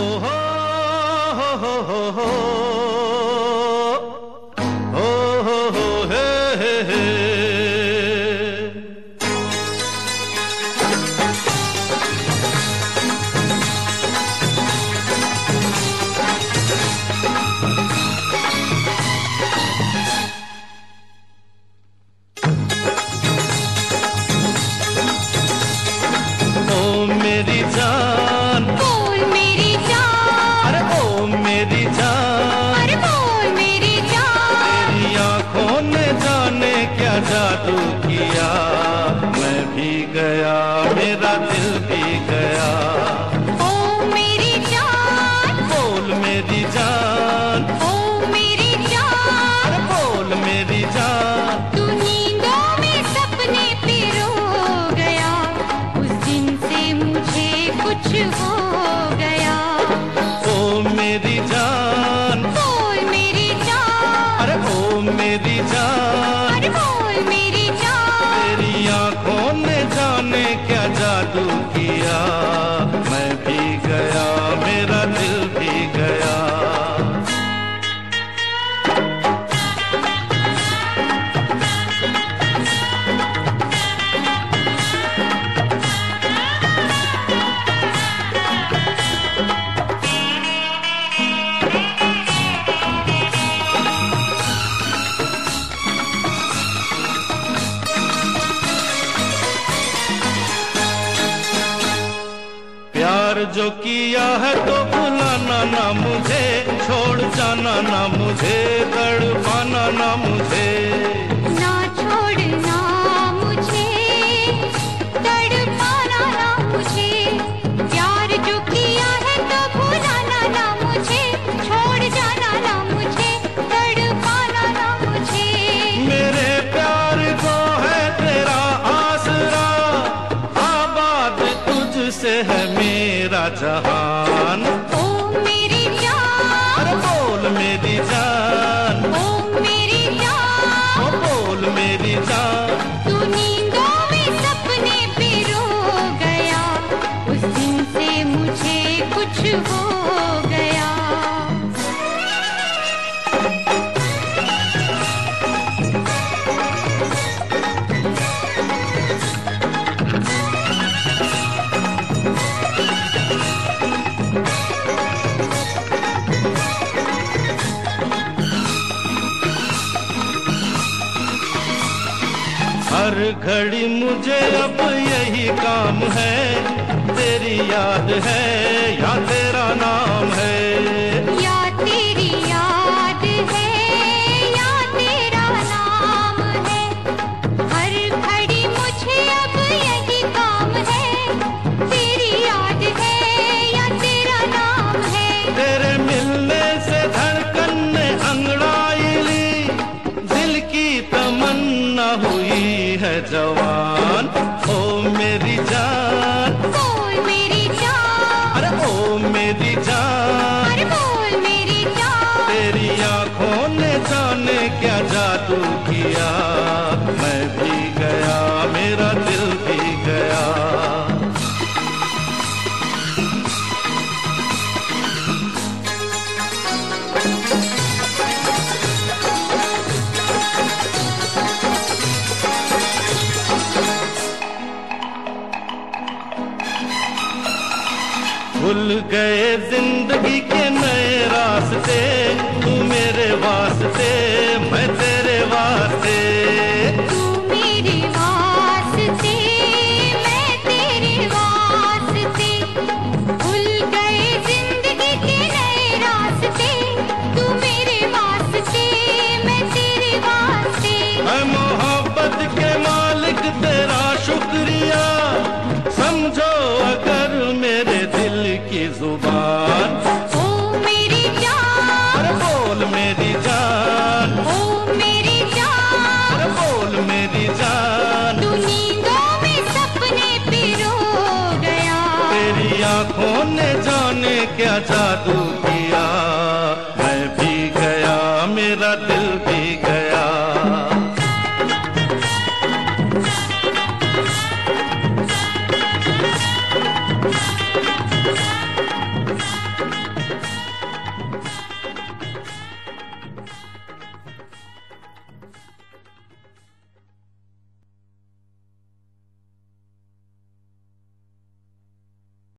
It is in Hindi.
ho, ho, ho, ho, ho. हो गया जो किया है तो बुलाना ना मुझे छोड़ जाना ना मुझे तड़पाना ना मुझे। हर घड़ी मुझे अब यही काम है। याद है या जादू किया। मैं भी गया, मेरा दिल भी गया। भूल गए ज़िंदगी के नए रास्ते, तू मेरे वास्ते। ज़ुबान ओ मेरी जान। बोल मेरी जान। ओ मेरी जान। बोल मेरी जान। दुनिया नींदों में सपने पिरो गया। तेरी आँखों ने जाने क्या जादू